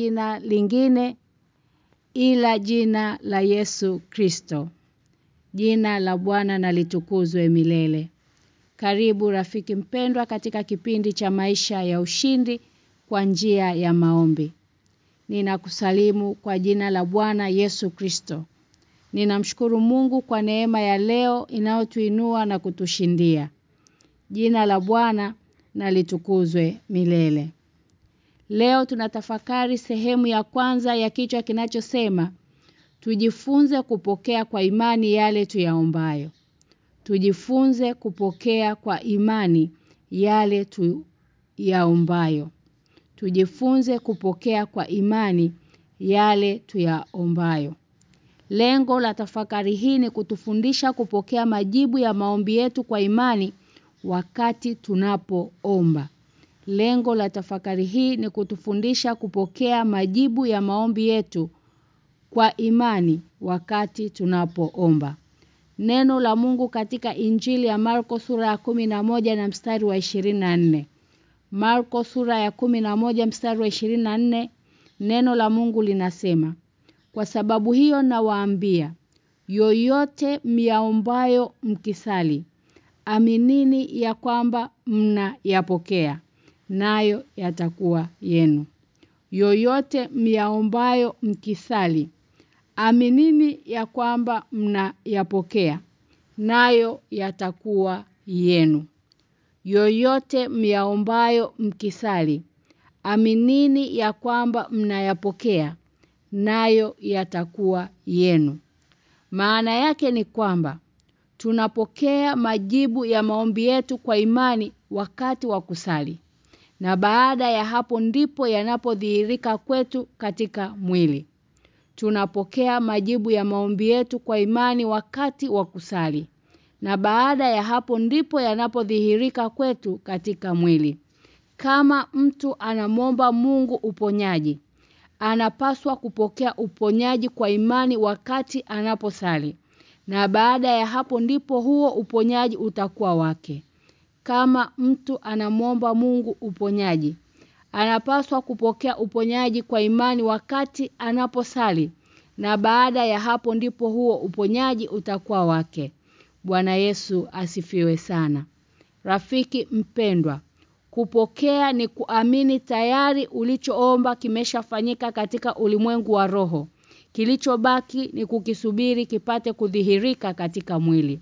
jina lingine ila jina la Yesu Kristo. Jina la Bwana na litukuzwe milele. Karibu rafiki mpendwa katika kipindi cha maisha ya ushindi kwa njia ya maombi. Ninakusalimu kwa jina la Bwana Yesu Kristo. Ninamshukuru Mungu kwa neema ya leo inayotuinua na kutushindia. Jina la Bwana na litukuzwe milele. Leo tunatafakari sehemu ya kwanza ya kichwa kinachosema tujifunze kupokea kwa imani yale tuyaombayo. Tujifunze kupokea kwa imani yale tuyaombayo. Tujifunze kupokea kwa imani yale tuyaombayo. Lengo la tafakari hii ni kutufundisha kupokea majibu ya maombi yetu kwa imani wakati tunapoomba. Lengo la tafakari hii ni kutufundisha kupokea majibu ya maombi yetu kwa imani wakati tunapoomba. Neno la Mungu katika Injili ya Marko sura ya moja na mstari wa 24. Marko sura ya moja mstari wa 24 neno la Mungu linasema Kwa sababu hiyo nawaambia yoyote myaombayo mkisali aminini ya kwamba mnayapokea nayo yatakuwa yenu. Yoyote myaombayo mkisali aminini ya kwamba mnayapokea nayo yatakuwa yenu. Yoyote myaombayo mkisali aminini ya kwamba mnayapokea nayo yatakuwa yenu. Maana yake ni kwamba tunapokea majibu ya maombi yetu kwa imani wakati wa kusali. Na baada ya hapo ndipo yanapodhihirika kwetu katika mwili. Tunapokea majibu ya maombi yetu kwa imani wakati wa kusali. Na baada ya hapo ndipo yanapodhihirika kwetu katika mwili. Kama mtu anamomba Mungu uponyaji, anapaswa kupokea uponyaji kwa imani wakati anaposali. Na baada ya hapo ndipo huo uponyaji utakuwa wake. Kama mtu anamwomba Mungu uponyaji, anapaswa kupokea uponyaji kwa imani wakati anaposali. Na baada ya hapo ndipo huo uponyaji utakuwa wake. Bwana Yesu asifiwe sana. Rafiki mpendwa, kupokea ni kuamini tayari ulichoomba kimeshafanyika katika ulimwengu wa roho. Kilichobaki ni kukisubiri kipate kudhihirika katika mwili.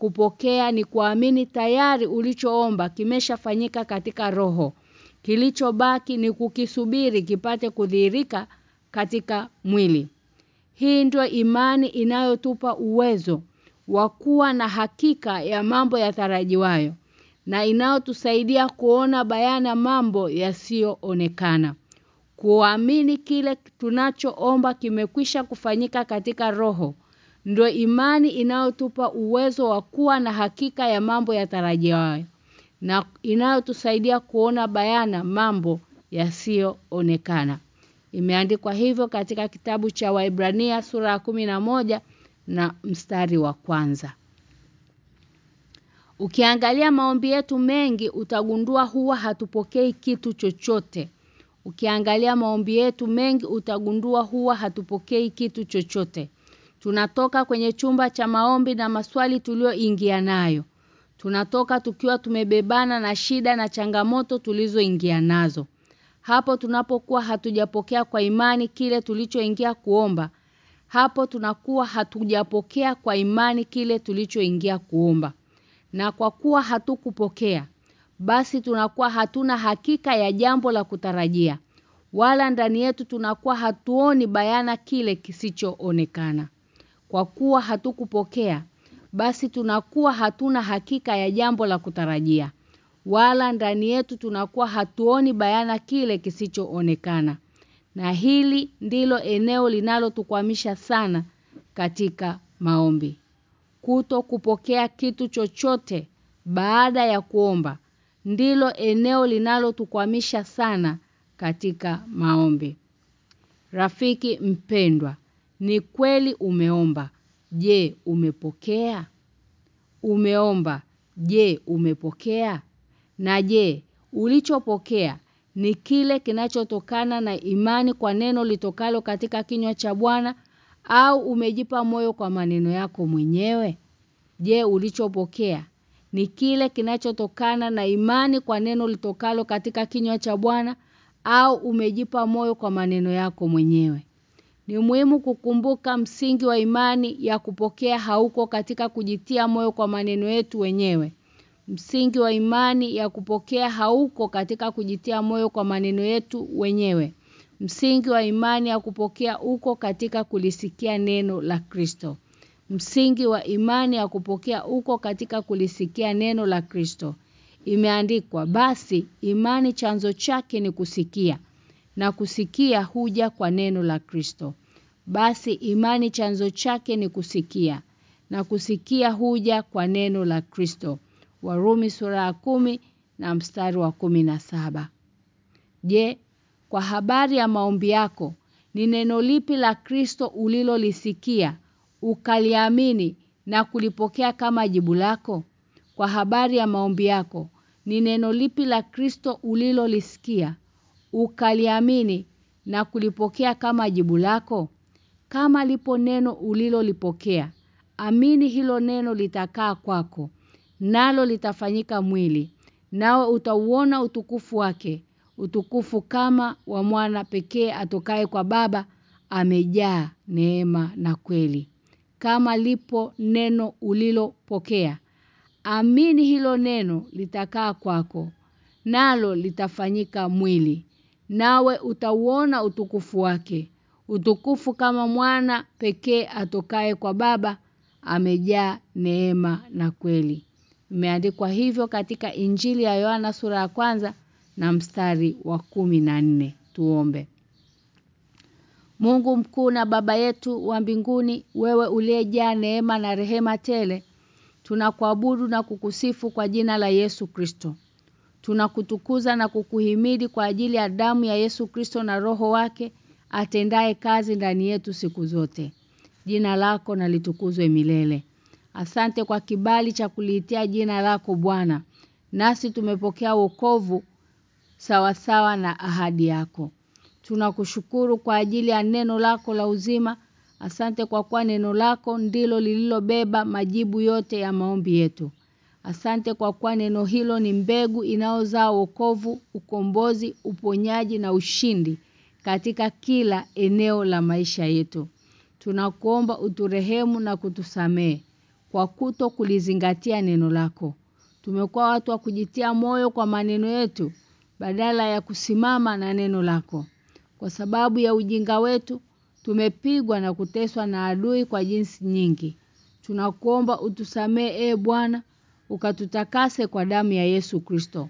Kupokea ni kuamini tayari ulichoomba kimeshafanyika katika roho. Kilichobaki ni kukisubiri kipate kudhihirika katika mwili. Hii ndio imani inayotupa uwezo wa kuwa na hakika ya mambo yatarajiwayo na inayotusaidia kuona bayana mambo yasiyoonekana. Kuamini kile tunachoomba kimekwisha kufanyika katika roho ndio imani inayotupa uwezo wa kuwa na hakika ya mambo ya yatarajiwayo na inayotusaidia kuona bayana mambo yasiyoonekana. Imeandikwa hivyo katika kitabu cha Waibrania sura ya moja na mstari wa kwanza. Ukiangalia maombi yetu mengi utagundua huwa hatupokei kitu chochote. Ukiangalia maombi yetu mengi utagundua huwa hatupokei kitu chochote. Tunatoka kwenye chumba cha maombi na maswali tulioingia nayo. Tunatoka tukiwa tumebebana na shida na changamoto tulizoingia nazo. Hapo tunapokuwa hatujapokea kwa imani kile tulichoingia kuomba. Hapo tunakuwa hatujapokea kwa imani kile tulichoingia kuomba. Na kwa kuwa hatukupokea, basi tunakuwa hatuna hakika ya jambo la kutarajia. Wala ndani yetu tunakuwa hatuoni bayana kile kisichoonekana. Kwa kuwa hatukupokea, basi tunakuwa hatuna hakika ya jambo la kutarajia. Wala ndani yetu tunakuwa hatuoni bayana kile kisichoonekana. Na hili ndilo eneo linalotukwamisha sana katika maombi. Kuto kupokea kitu chochote baada ya kuomba ndilo eneo linalotukwamisha sana katika maombi. Rafiki mpendwa, ni kweli umeomba. Je, umepokea? Umeomba. Je, umepokea? Na je, ulichopokea ni kile kinachotokana na imani kwa neno litokalo katika kinywa cha Bwana au umejipa moyo kwa maneno yako mwenyewe? Je, ulichopokea ni kile kinachotokana na imani kwa neno litokalo katika kinywa cha Bwana au umejipa moyo kwa maneno yako mwenyewe? Ni muhimu kukumbuka msingi wa imani ya kupokea hauko katika kujitia moyo kwa maneno yetu wenyewe. Msingi wa imani ya kupokea hauko katika kujitia moyo kwa maneno yetu wenyewe. Msingi wa imani ya kupokea uko katika kulisikia neno la Kristo. Msingi wa imani ya kupokea uko katika kulisikia neno la Kristo. Imeandikwa basi imani chanzo chake ni kusikia na kusikia huja kwa neno la Kristo. Basi imani chanzo chake ni kusikia na kusikia huja kwa neno la Kristo. Warumi sura ya kumi na mstari wa kumi na saba. Je, kwa habari ya maombi yako, ni neno lipi la Kristo ulilolisikia, ukaliamini na kulipokea kama jibu lako? Kwa habari ya maombi yako, ni neno lipi la Kristo ulilolisikia, ukaliamini na kulipokea kama jibu lako? Kama lipo neno ulilolipokea, amini hilo neno litakaa kwako nalo litafanyika mwili nawe utauona utukufu wake utukufu kama wa mwana pekee atokaye kwa baba amejaa neema na kweli kama lipo neno ulilopokea amini hilo neno litakaa kwako nalo litafanyika mwili nawe utauona utukufu wake utukufu kama mwana pekee atokaye kwa baba amejaa neema na kweli Imeandikwa hivyo katika Injili ya Yohana sura ya kwanza na mstari wa kumi na nne Tuombe. Mungu mkuu na baba yetu wa mbinguni, wewe uliyejaa neema na rehema tele, tunakuabudu na kukusifu kwa jina la Yesu Kristo. Tunakutukuza na kukuhimidi kwa ajili ya damu ya Yesu Kristo na roho wake atendaye kazi ndani yetu siku zote. Jina lako na litukuzwe milele. Asante kwa kibali cha kuliitia jina lako Bwana. Nasi tumepokea wokovu sawa sawa na ahadi yako. Tunakushukuru kwa ajili ya neno lako la uzima. Asante kwa kuwa neno lako ndilo lililobeba majibu yote ya maombi yetu. Asante kwa kuwa neno hilo ni mbegu inayozaa wokovu, ukombozi, uponyaji na ushindi katika kila eneo la maisha yetu. Tunakuomba uturehemu na kutusamee kwa kuto kulizingatia neno lako. Tumekuwa watu wa kujitia moyo kwa maneno yetu badala ya kusimama na neno lako. Kwa sababu ya ujinga wetu tumepigwa na kuteswa na adui kwa jinsi nyingi. Tunakuomba utusamee e Bwana ukatutakase kwa damu ya Yesu Kristo.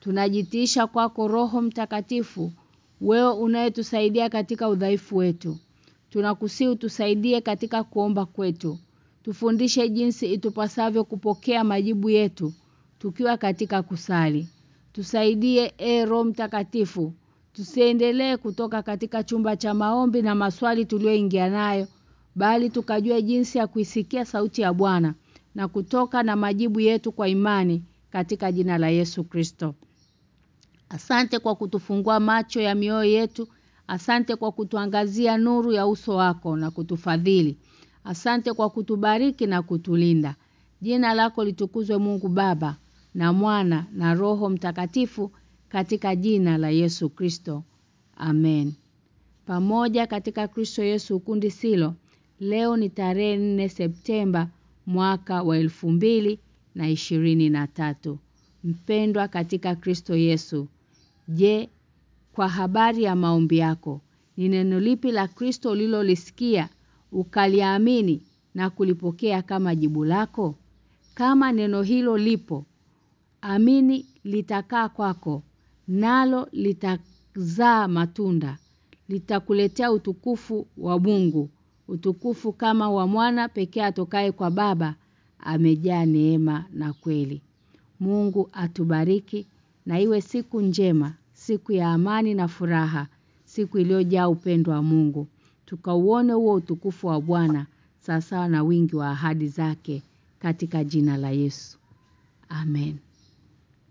Tunajitiisha kwako Roho Mtakatifu, wewe unayetusaidia katika udhaifu wetu. Tunakusii utusaidie katika kuomba kwetu. Tufundishe jinsi itupasavyo kupokea majibu yetu tukiwa katika kusali. Tusaidie e Roho Mtakatifu. Tusiendelee kutoka katika chumba cha maombi na maswali tulioingia nayo, bali tukajua jinsi ya kuisikia sauti ya Bwana na kutoka na majibu yetu kwa imani katika jina la Yesu Kristo. Asante kwa kutufungua macho ya mioyo yetu. Asante kwa kutuangazia nuru ya uso wako na kutufadhili. Asante kwa kutubariki na kutulinda. Jina lako litukuzwe Mungu Baba na Mwana na Roho Mtakatifu katika jina la Yesu Kristo. Amen. Pamoja katika Kristo Yesu ukundi silo. Leo ni tarehe 4 Septemba mwaka wa elfu mbili na ishirini na tatu. Mpendwa katika Kristo Yesu. Je, kwa habari ya maombi yako, ni neno lipi la Kristo ulilolisikia ukaliamini na kulipokea kama jibu lako? Kama neno hilo lipo, amini litakaa kwako, nalo litazaa matunda, litakuletea utukufu wa Mungu, utukufu kama wa mwana pekee atokaye kwa baba, amejaa neema na kweli. Mungu atubariki na iwe siku njema, siku ya amani na furaha, siku iliyojaa upendo wa Mungu. Tukauone huo utukufu wa Bwana sawasawa na wingi wa ahadi zake katika jina la Yesu. Amen.